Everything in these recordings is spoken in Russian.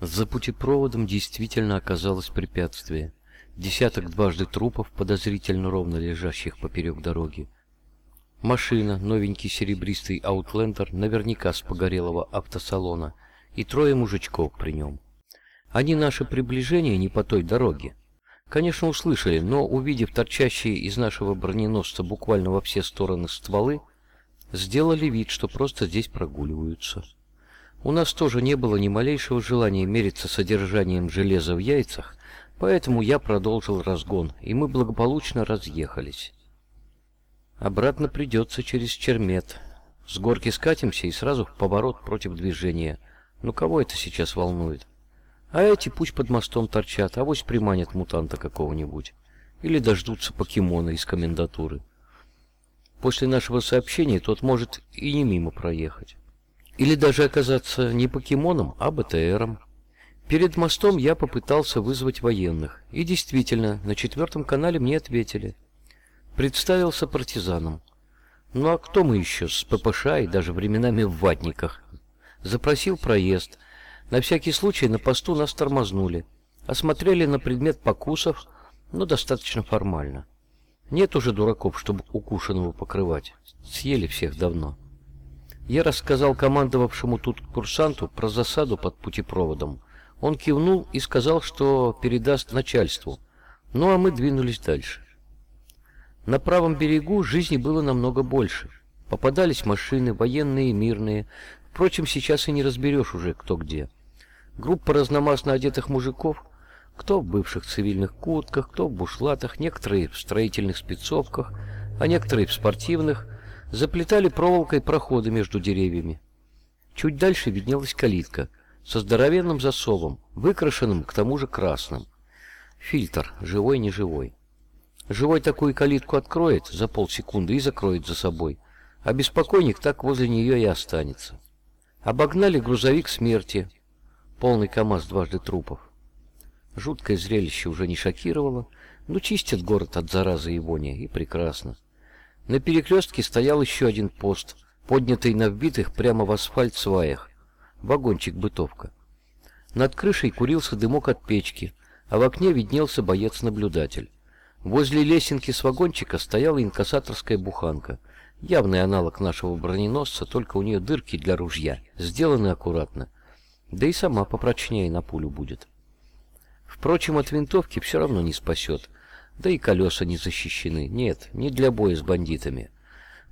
За путепроводом действительно оказалось препятствие. Десяток дважды трупов, подозрительно ровно лежащих поперек дороги. Машина, новенький серебристый аутлендер, наверняка с погорелого автосалона, и трое мужичков при нем. Они наше приближение не по той дороге. Конечно, услышали, но, увидев торчащие из нашего броненосца буквально во все стороны стволы, сделали вид, что просто здесь прогуливаются. У нас тоже не было ни малейшего желания мериться содержанием железа в яйцах, поэтому я продолжил разгон, и мы благополучно разъехались. Обратно придется через Чермет. С горки скатимся и сразу в поворот против движения. Ну кого это сейчас волнует? А эти пусть под мостом торчат, а авось приманят мутанта какого-нибудь. Или дождутся покемона из комендатуры. После нашего сообщения тот может и не мимо проехать. Или даже оказаться не покемоном, а БТРом. Перед мостом я попытался вызвать военных. И действительно, на четвертом канале мне ответили – Представился партизаном. Ну а кто мы еще с ППШ и даже временами в ватниках? Запросил проезд. На всякий случай на посту нас тормознули. Осмотрели на предмет покусов, но достаточно формально. Нет уже дураков, чтобы укушенного покрывать. Съели всех давно. Я рассказал командовавшему тут курсанту про засаду под путепроводом. Он кивнул и сказал, что передаст начальству. Ну а мы двинулись дальше. На правом берегу жизни было намного больше. Попадались машины, военные и мирные. Впрочем, сейчас и не разберешь уже, кто где. Группа разномастно одетых мужиков, кто в бывших цивильных куртках, кто в бушлатах, некоторые в строительных спецовках, а некоторые в спортивных, заплетали проволокой проходы между деревьями. Чуть дальше виднелась калитка со здоровенным засовом, выкрашенным к тому же красным. Фильтр, живой-неживой. Живой такую калитку откроет за полсекунды и закроет за собой, а беспокойник так возле нее и останется. Обогнали грузовик смерти, полный КАМАЗ дважды трупов. Жуткое зрелище уже не шокировало, но чистят город от заразы и вони, и прекрасно. На перекрестке стоял еще один пост, поднятый на вбитых прямо в асфальт сваях. Вагончик-бытовка. Над крышей курился дымок от печки, а в окне виднелся боец-наблюдатель. Возле лесенки с вагончика стояла инкассаторская буханка. Явный аналог нашего броненосца, только у нее дырки для ружья, сделаны аккуратно. Да и сама попрочнее на пулю будет. Впрочем, от винтовки все равно не спасет. Да и колеса не защищены. Нет, не для боя с бандитами.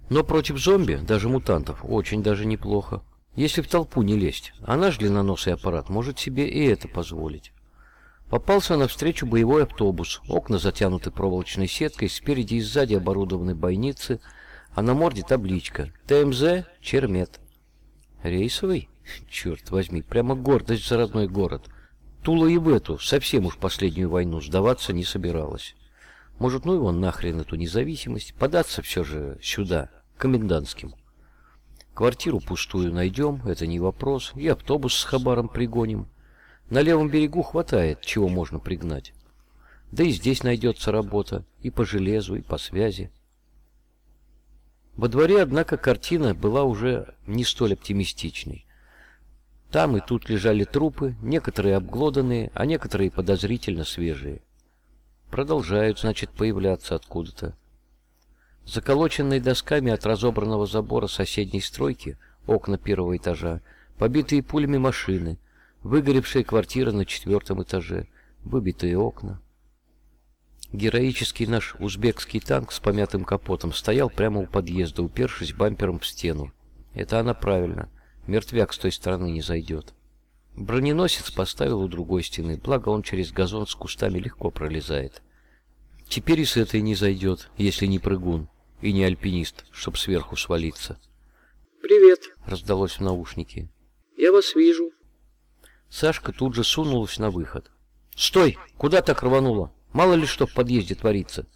Но против зомби, даже мутантов, очень даже неплохо. Если в толпу не лезть, а наш длинноносый аппарат может себе и это позволить. Попался навстречу боевой автобус. Окна затянуты проволочной сеткой, спереди и сзади оборудованы бойницы, а на морде табличка «ТМЗ Чермет». Рейсовый? Черт возьми, прямо гордость за родной город. Тула и в эту, совсем уж последнюю войну, сдаваться не собиралась. Может, ну его нахрен эту независимость, податься все же сюда, комендантским. Квартиру пустую найдем, это не вопрос, и автобус с хабаром пригоним. На левом берегу хватает, чего можно пригнать. Да и здесь найдется работа, и по железу, и по связи. Во дворе, однако, картина была уже не столь оптимистичной. Там и тут лежали трупы, некоторые обглоданные, а некоторые подозрительно свежие. Продолжают, значит, появляться откуда-то. Заколоченные досками от разобранного забора соседней стройки окна первого этажа, побитые пулями машины, Выгоревшая квартира на четвертом этаже, выбитые окна. Героический наш узбекский танк с помятым капотом стоял прямо у подъезда, упершись бампером в стену. Это она правильно. Мертвяк с той стороны не зайдет. Броненосец поставил у другой стены, благо он через газон с кустами легко пролезает. Теперь и с этой не зайдет, если не прыгун и не альпинист, чтоб сверху свалиться. «Привет!» — раздалось в наушнике. «Я вас вижу. Сашка тут же сунулась на выход. «Стой! Куда так рванула? Мало ли что в подъезде творится!»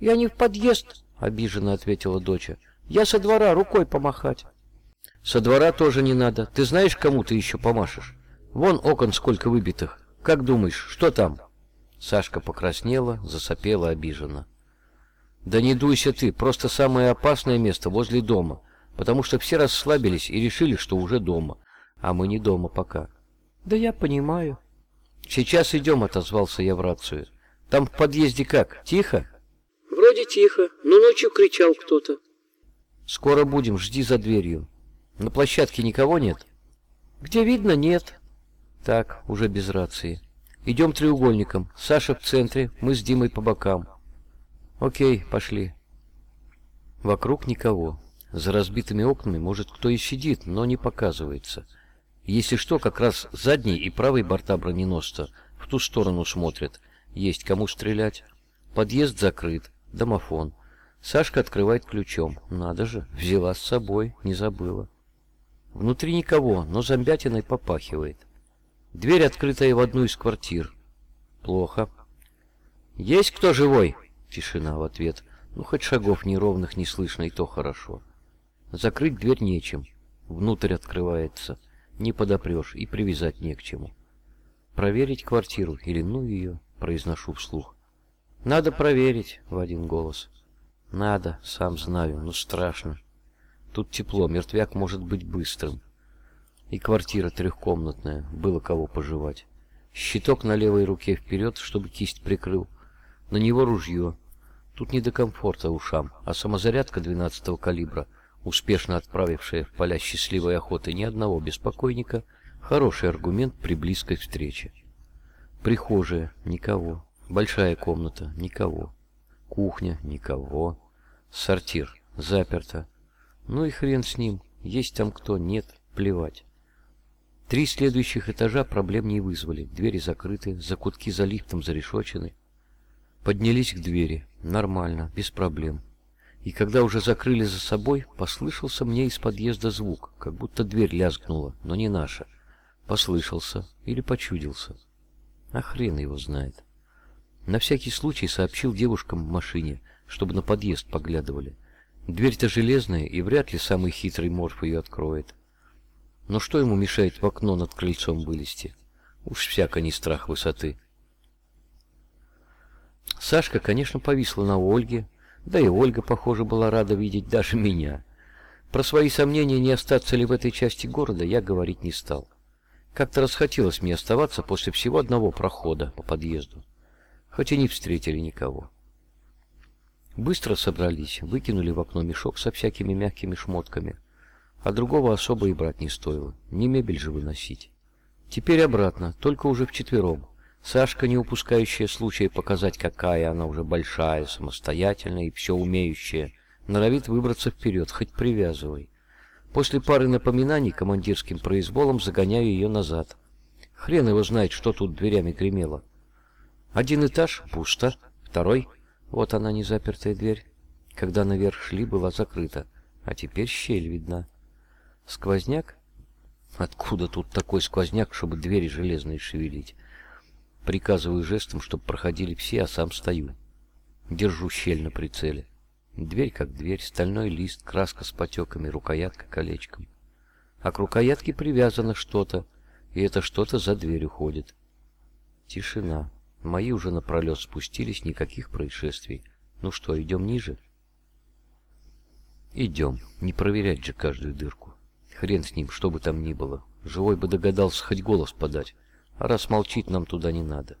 «Я не в подъезд!» — обиженно ответила доча. «Я со двора рукой помахать!» «Со двора тоже не надо. Ты знаешь, кому ты еще помашешь? Вон окон сколько выбитых. Как думаешь, что там?» Сашка покраснела, засопела обиженно. «Да не дуйся ты, просто самое опасное место возле дома, потому что все расслабились и решили, что уже дома, а мы не дома пока». Да я понимаю. Сейчас идем, отозвался я в рацию. Там в подъезде как, тихо? Вроде тихо, но ночью кричал кто-то. Скоро будем, жди за дверью. На площадке никого нет? Где видно, нет. Так, уже без рации. Идем треугольником. Саша в центре, мы с Димой по бокам. Окей, пошли. Вокруг никого. За разбитыми окнами, может, кто и сидит, но не показывается. Если что, как раз задний и правый борта броненосца в ту сторону смотрят. Есть кому стрелять. Подъезд закрыт. Домофон. Сашка открывает ключом. Надо же, взяла с собой, не забыла. Внутри никого, но зомбятиной попахивает. Дверь открытая в одну из квартир. Плохо. «Есть кто живой?» Тишина в ответ. Ну, хоть шагов неровных не слышно, и то хорошо. Закрыть дверь нечем. Внутрь открывается. Не подопрешь, и привязать не к чему. Проверить квартиру или ну ее, произношу вслух. Надо проверить, в один голос. Надо, сам знаю, но страшно. Тут тепло, мертвяк может быть быстрым. И квартира трехкомнатная, было кого пожевать. Щиток на левой руке вперед, чтобы кисть прикрыл. На него ружье. Тут не до комфорта ушам, а самозарядка 12-го калибра, успешно отправившая в поля счастливой охоты ни одного беспокойника, хороший аргумент при близкой встрече. Прихожая — никого. Большая комната — никого. Кухня — никого. Сортир — заперто. Ну и хрен с ним, есть там кто, нет, плевать. Три следующих этажа проблем не вызвали, двери закрыты, закутки за лифтом зарешочены. Поднялись к двери, нормально, без проблем. И когда уже закрыли за собой, послышался мне из подъезда звук, как будто дверь лязгнула, но не наша. Послышался или почудился. А хрен его знает. На всякий случай сообщил девушкам в машине, чтобы на подъезд поглядывали. Дверь-то железная, и вряд ли самый хитрый морф ее откроет. Но что ему мешает в окно над крыльцом вылезти? Уж всяко не страх высоты. Сашка, конечно, повисла на Ольге, да и Ольга, похоже, была рада видеть даже меня. Про свои сомнения, не остаться ли в этой части города, я говорить не стал. Как-то расхотелось мне оставаться после всего одного прохода по подъезду, хоть и не встретили никого. Быстро собрались, выкинули в окно мешок со всякими мягкими шмотками, а другого особо и брать не стоило, не мебель же выносить. Теперь обратно, только уже вчетвером. Сашка, не упускающая случая показать, какая она уже большая, самостоятельная и все умеющая, норовит выбраться вперед, хоть привязывай. После пары напоминаний командирским произволом загоняю ее назад. Хрен его знает, что тут дверями гремело. Один этаж — пусто, второй — вот она незапертая дверь. Когда наверх шли, была закрыта, а теперь щель видна. Сквозняк? Откуда тут такой сквозняк, чтобы двери железные шевелить? Приказываю жестом, чтобы проходили все, а сам стою. Держу щель на прицеле. Дверь как дверь, стальной лист, краска с потеками, рукоятка колечком. А к рукоятке привязано что-то, и это что-то за дверь уходит. Тишина. Мои уже напролет спустились, никаких происшествий. Ну что, идем ниже? Идем. Не проверять же каждую дырку. Хрен с ним, что бы там ни было. Живой бы догадался хоть голос подать. А раз молчит, нам туда не надо.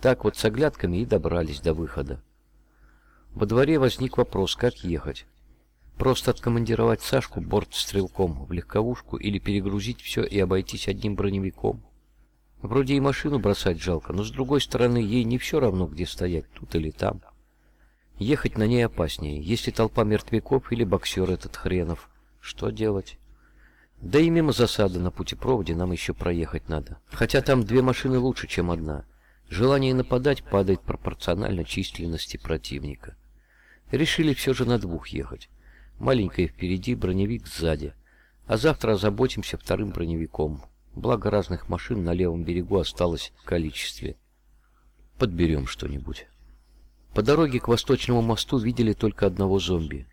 Так вот с оглядками и добрались до выхода. Во дворе возник вопрос, как ехать. Просто откомандировать Сашку бортстрелком в легковушку или перегрузить все и обойтись одним броневиком. Вроде и машину бросать жалко, но с другой стороны ей не все равно, где стоять, тут или там. Ехать на ней опаснее, если толпа мертвяков или боксер этот хренов. Что делать? Да и мимо засады на путепроводе нам еще проехать надо. Хотя там две машины лучше, чем одна. Желание нападать падает пропорционально численности противника. Решили все же на двух ехать. Маленькая впереди, броневик сзади. А завтра озаботимся вторым броневиком. Благо разных машин на левом берегу осталось в количестве. Подберем что-нибудь. По дороге к восточному мосту видели только одного зомби.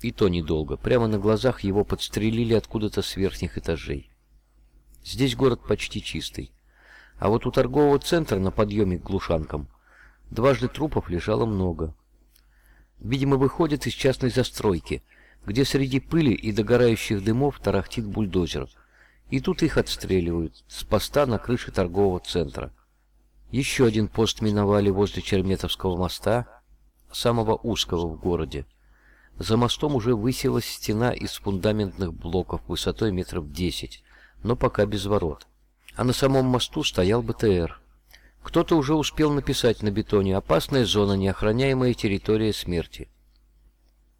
И то недолго. Прямо на глазах его подстрелили откуда-то с верхних этажей. Здесь город почти чистый. А вот у торгового центра на подъеме к глушанкам дважды трупов лежало много. Видимо, выходит из частной застройки, где среди пыли и догорающих дымов тарахтит бульдозер. И тут их отстреливают с поста на крыше торгового центра. Еще один пост миновали возле Черметовского моста, самого узкого в городе. За мостом уже высилась стена из фундаментных блоков высотой метров 10, но пока без ворот. А на самом мосту стоял БТР. Кто-то уже успел написать на бетоне «Опасная зона, неохраняемая территория смерти».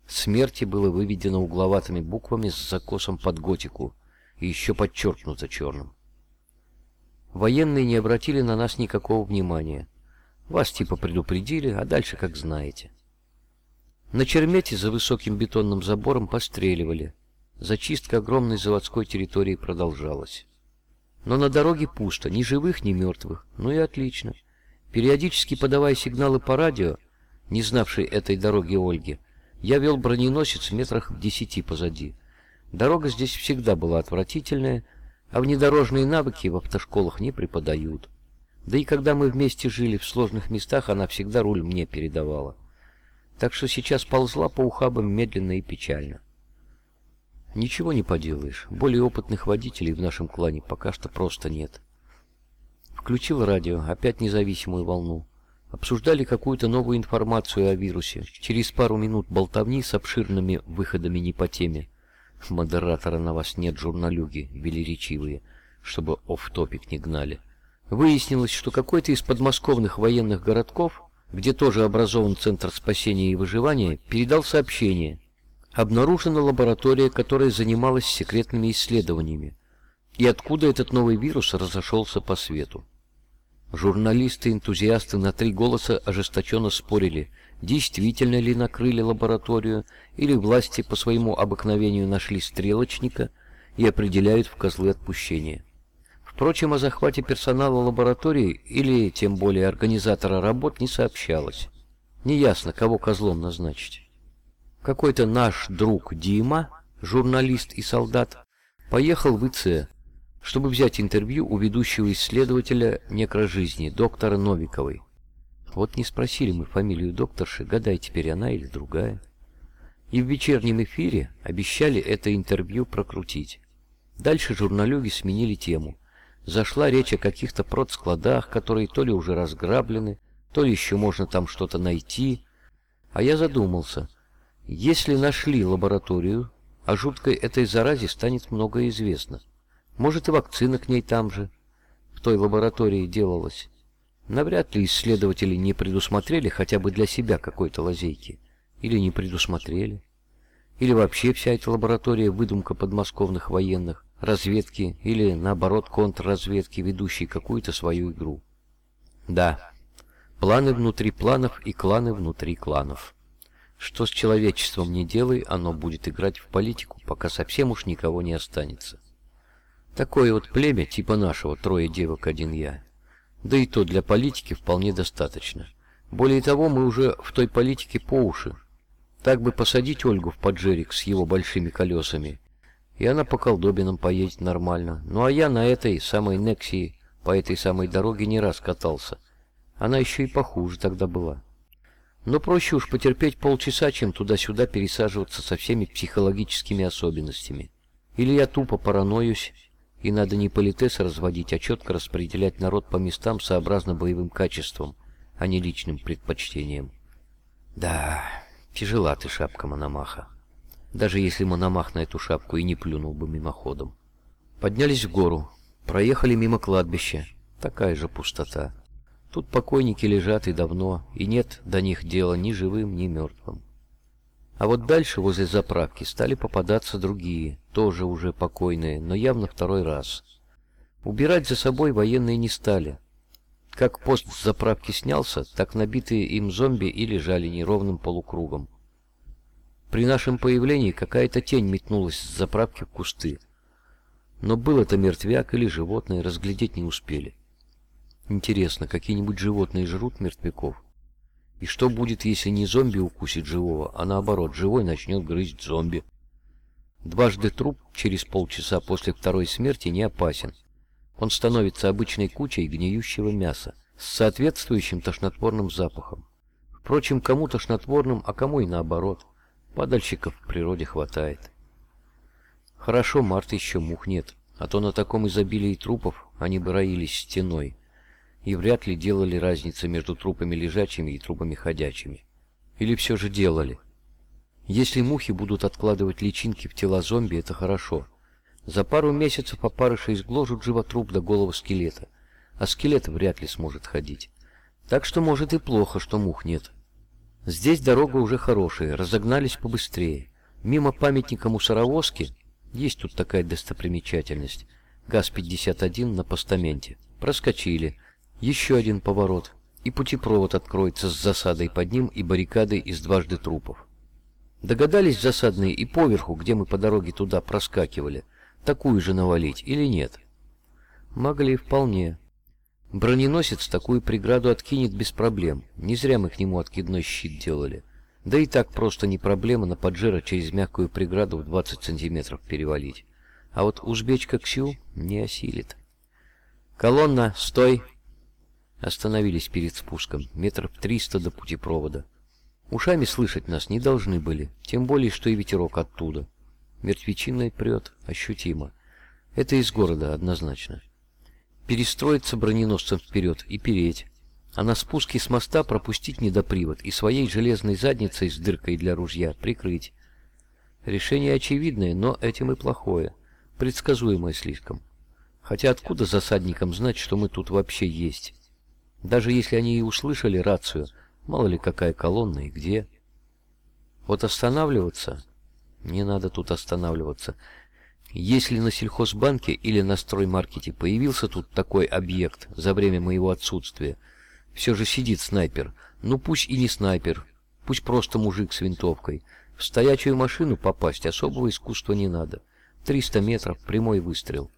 «Смерти» было выведено угловатыми буквами с закосом под готику и еще подчеркнуто черным. Военные не обратили на нас никакого внимания. Вас типа предупредили, а дальше как знаете. На Чермете за высоким бетонным забором постреливали. Зачистка огромной заводской территории продолжалась. Но на дороге пусто, ни живых, ни мертвых. Ну и отлично. Периодически подавая сигналы по радио, не знавшей этой дороги Ольги, я вел броненосец в метрах в десяти позади. Дорога здесь всегда была отвратительная, а внедорожные навыки в автошколах не преподают. Да и когда мы вместе жили в сложных местах, она всегда руль мне передавала. Так что сейчас ползла по ухабам медленно и печально. Ничего не поделаешь, более опытных водителей в нашем клане пока что просто нет. Включил радио, опять независимую волну. Обсуждали какую-то новую информацию о вирусе. Через пару минут болтовни с обширными выходами не по теме. Модератора на вас нет, журналюги, велеречивые, чтобы оф-топик не гнали. Выяснилось, что какой-то из подмосковных военных городков, где тоже образован Центр спасения и выживания, передал сообщение. Обнаружена лаборатория, которая занималась секретными исследованиями. И откуда этот новый вирус разошелся по свету. Журналисты-энтузиасты на три голоса ожесточенно спорили, действительно ли накрыли лабораторию, или власти по своему обыкновению нашли стрелочника и определяют в козлы отпущения. Впрочем, о захвате персонала лаборатории или, тем более, организатора работ не сообщалось. Неясно, кого козлом назначить. Какой-то наш друг Дима, журналист и солдат, поехал в ИЦ, чтобы взять интервью у ведущего исследователя некрожизни, доктора Новиковой. Вот не спросили мы фамилию докторши, гадай теперь она или другая. И в вечернем эфире обещали это интервью прокрутить. Дальше журналюги сменили тему. Зашла речь о каких-то продскладах, которые то ли уже разграблены, то ли еще можно там что-то найти. А я задумался. Если нашли лабораторию, о жуткой этой заразе станет многое известно. Может и вакцина к ней там же, в той лаборатории делалась. Навряд ли исследователи не предусмотрели хотя бы для себя какой-то лазейки. Или не предусмотрели. Или вообще вся эта лаборатория выдумка подмосковных военных разведки или, наоборот, контрразведки, ведущей какую-то свою игру. Да, планы внутри планов и кланы внутри кланов. Что с человечеством не делай, оно будет играть в политику, пока совсем уж никого не останется. Такое вот племя, типа нашего, трое девок, один я. Да и то для политики вполне достаточно. Более того, мы уже в той политике по уши. Так бы посадить Ольгу в поджерик с его большими колесами, и она по колдобинам поедет нормально. Ну а я на этой самой Нексии по этой самой дороге не раз катался. Она еще и похуже тогда была. Но проще уж потерпеть полчаса, чем туда-сюда пересаживаться со всеми психологическими особенностями. Или я тупо параноюсь, и надо не политес разводить, а четко распределять народ по местам сообразно боевым качествам, а не личным предпочтениям. Да, тяжела ты шапка Мономаха даже если Мономах на эту шапку и не плюнул бы мимоходом. Поднялись в гору, проехали мимо кладбища. Такая же пустота. Тут покойники лежат и давно, и нет до них дела ни живым, ни мертвым. А вот дальше, возле заправки, стали попадаться другие, тоже уже покойные, но явно второй раз. Убирать за собой военные не стали. Как пост с заправки снялся, так набитые им зомби и лежали неровным полукругом. При нашем появлении какая-то тень метнулась с заправки в кусты. Но был это мертвяк или животное, разглядеть не успели. Интересно, какие-нибудь животные жрут мертвяков? И что будет, если не зомби укусит живого, а наоборот, живой начнет грызть зомби? Дважды труп через полчаса после второй смерти не опасен. Он становится обычной кучей гниющего мяса с соответствующим тошнотворным запахом. Впрочем, кому тошнотворным, а кому и наоборот – Падальщиков в природе хватает. Хорошо, март еще мух нет. а то на таком изобилии трупов они бы роились стеной, и вряд ли делали разницы между трупами лежачими и трупами ходячими. Или все же делали. Если мухи будут откладывать личинки в тела зомби, это хорошо. За пару месяцев опарыши изгложат животруп до голого скелета, а скелет вряд ли сможет ходить. Так что может и плохо, что мух нет. Здесь дорога уже хорошая, разогнались побыстрее. Мимо памятника мусоровозки, есть тут такая достопримечательность, ГАЗ-51 на постаменте. Проскочили. Еще один поворот, и путепровод откроется с засадой под ним и баррикадой из дважды трупов. Догадались засадные и поверху, где мы по дороге туда проскакивали, такую же навалить или нет? Могли вполне. Броненосец такую преграду откинет без проблем. Не зря мы к нему откидной щит делали. Да и так просто не проблема на поджира через мягкую преграду в 20 сантиметров перевалить. А вот узбечка Ксю не осилит. «Колонна, стой!» Остановились перед спуском, метров триста до путепровода. Ушами слышать нас не должны были, тем более, что и ветерок оттуда. Мертвечиной прет, ощутимо. Это из города, однозначно. Перестроиться броненосцем вперед и переть. А на спуске с моста пропустить недопривод и своей железной задницей с дыркой для ружья прикрыть. Решение очевидное, но этим и плохое. Предсказуемое слишком. Хотя откуда засадникам знать, что мы тут вообще есть? Даже если они и услышали рацию, Мало ли какая колонна и где. Вот останавливаться... Не надо тут останавливаться. Если на сельхозбанке или на строймаркете появился тут такой объект за время моего отсутствия, все же сидит снайпер. Ну пусть и не снайпер, пусть просто мужик с винтовкой. В стоячую машину попасть особого искусства не надо. 300 метров, прямой выстрел.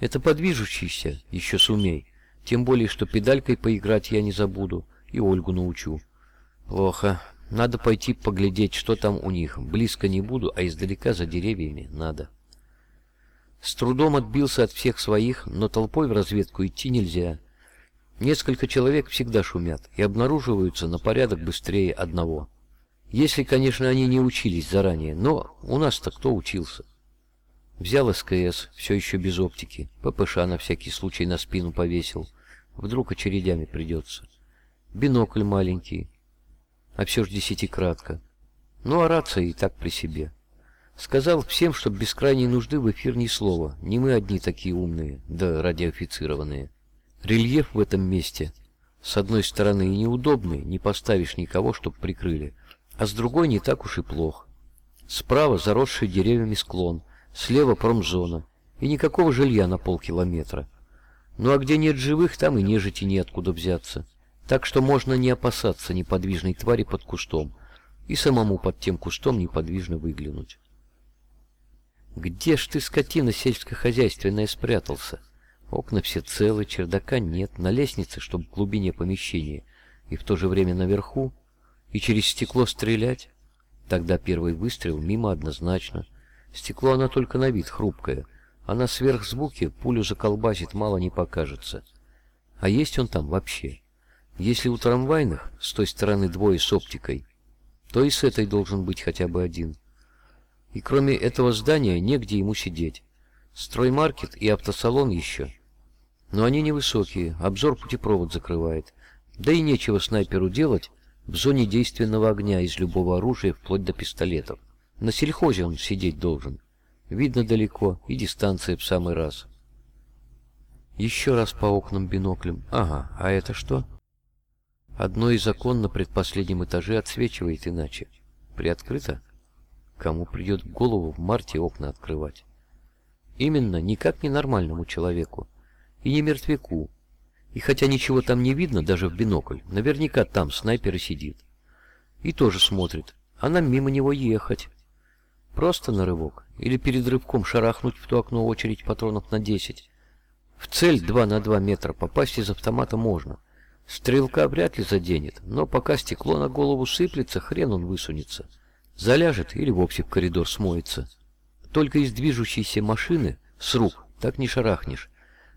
Это подвижущийся, еще сумей. Тем более, что педалькой поиграть я не забуду и Ольгу научу. Плохо. Надо пойти поглядеть, что там у них. Близко не буду, а издалека за деревьями надо. С трудом отбился от всех своих, но толпой в разведку идти нельзя. Несколько человек всегда шумят и обнаруживаются на порядок быстрее одного. Если, конечно, они не учились заранее, но у нас-то кто учился? Взял СКС, все еще без оптики, ППШ на всякий случай на спину повесил. Вдруг очередями придется. Бинокль маленький, а все ж десятикратка. Ну, а рация и так при себе. Сказал всем, чтоб без крайней нужды в эфир ни слова. Не мы одни такие умные, да радиоофицированные. Рельеф в этом месте с одной стороны и неудобный, не поставишь никого, чтоб прикрыли, а с другой не так уж и плох. Справа заросший деревьями склон, слева промзона, и никакого жилья на полкилометра. Ну а где нет живых, там и нежити неоткуда взяться. Так что можно не опасаться неподвижной твари под кустом и самому под тем кустом неподвижно выглянуть. Где ж ты, скотина сельскохозяйственная, спрятался? Окна все целы, чердака нет, на лестнице, чтобы в глубине помещения, и в то же время наверху, и через стекло стрелять? Тогда первый выстрел мимо однозначно. Стекло она только на вид хрупкое, а на сверхзвуке пулю заколбасит, мало не покажется. А есть он там вообще? Если у трамвайных с той стороны двое с оптикой, то и с этой должен быть хотя бы один. И кроме этого здания негде ему сидеть. Строймаркет и автосалон еще. Но они невысокие, обзор путепровод закрывает. Да и нечего снайперу делать в зоне действенного огня из любого оружия вплоть до пистолетов. На сельхозе он сидеть должен. Видно далеко, и дистанция в самый раз. Еще раз по окнам биноклем. Ага, а это что? Одно из окон на предпоследнем этаже отсвечивает иначе. Приоткрыто? Кому придет в голову в марте окна открывать? Именно, никак не нормальному человеку. И не мертвяку. И хотя ничего там не видно, даже в бинокль, наверняка там снайпер и сидит. И тоже смотрит, а нам мимо него ехать. Просто на рывок. Или перед рывком шарахнуть в то окно очередь патронов на 10. В цель 2 на 2 метра попасть из автомата можно. Стрелка вряд ли заденет, но пока стекло на голову сыплется, хрен он высунется. Заляжет или вовсе в коридор смоется. Только из движущейся машины с рук так не шарахнешь.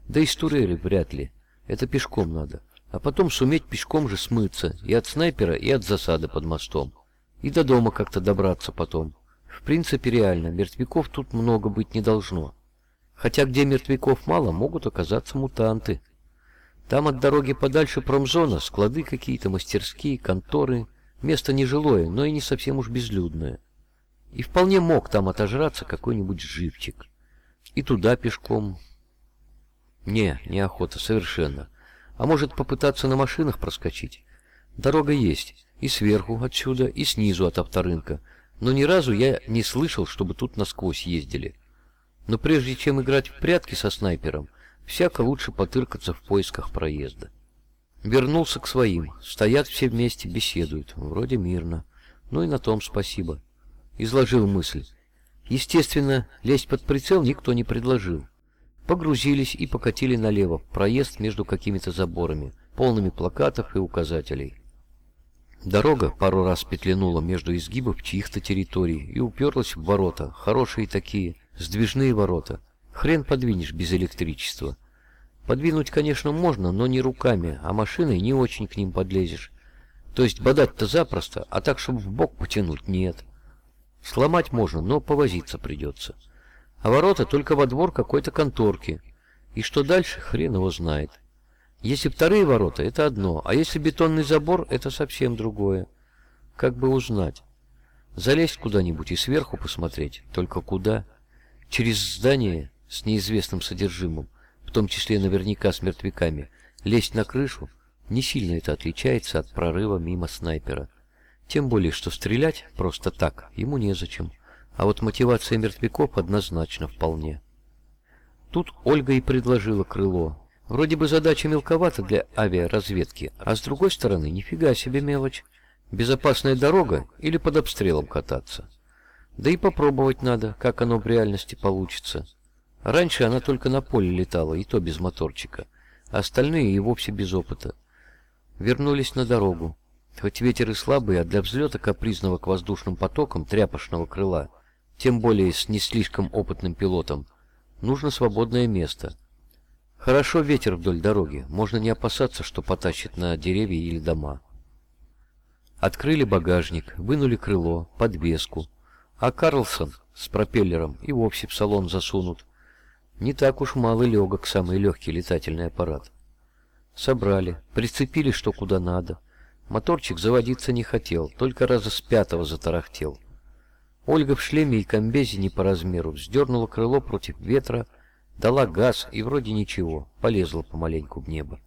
Да и с турели вряд ли. Это пешком надо. А потом суметь пешком же смыться и от снайпера, и от засады под мостом. И до дома как-то добраться потом. Принципе, реально, мертвяков тут много быть не должно. Хотя где мертвяков мало, могут оказаться мутанты. Там от дороги подальше промзона, склады какие-то, мастерские, конторы. Место нежилое, но и не совсем уж безлюдное. И вполне мог там отожраться какой-нибудь живчик. И туда пешком. Не, неохота, совершенно. А может попытаться на машинах проскочить? Дорога есть. И сверху отсюда, и снизу от авторынка. Но ни разу я не слышал, чтобы тут насквозь ездили. Но прежде чем играть в прятки со снайпером, всяко лучше потыркаться в поисках проезда. Вернулся к своим. Стоят все вместе, беседуют. Вроде мирно. Ну и на том спасибо. Изложил мысль. Естественно, лезть под прицел никто не предложил. Погрузились и покатили налево, проезд между какими-то заборами, полными плакатов и указателей. Дорога пару раз петлянула между изгибов чьих-то территорий и уперлась в ворота, хорошие такие, сдвижные ворота. Хрен подвинешь без электричества. Подвинуть, конечно, можно, но не руками, а машиной не очень к ним подлезешь. То есть бодать-то запросто, а так, чтобы в бок потянуть, нет. Сломать можно, но повозиться придется. А ворота только во двор какой-то конторки. И что дальше, хрен его знает. Если вторые ворота, это одно, а если бетонный забор, это совсем другое. Как бы узнать? Залезть куда-нибудь и сверху посмотреть, только куда? Через здание с неизвестным содержимым, в том числе наверняка с мертвяками, лезть на крышу, не сильно это отличается от прорыва мимо снайпера. Тем более, что стрелять просто так ему незачем. А вот мотивация мертвяков однозначно вполне. Тут Ольга и предложила крыло. Вроде бы задача мелковата для авиаразведки, а с другой стороны, нифига себе мелочь. Безопасная дорога или под обстрелом кататься. Да и попробовать надо, как оно в реальности получится. Раньше она только на поле летала, и то без моторчика. А остальные и вовсе без опыта. Вернулись на дорогу. Хоть ветер и слабый, а для взлета капризного к воздушным потокам тряпочного крыла тем более с не слишком опытным пилотом, нужно свободное место. Хорошо ветер вдоль дороги, можно не опасаться, что потащит на деревья или дома. Открыли багажник, вынули крыло, подвеску, а Карлсон с пропеллером и вовсе в салон засунут. Не так уж мало легок самый легкий летательный аппарат. Собрали, прицепили что куда надо. Моторчик заводиться не хотел, только раза с пятого затарахтел. Ольга в шлеме и комбезе не по размеру вздернула крыло против ветра, дала газ и вроде ничего, полезла помаленьку в небо.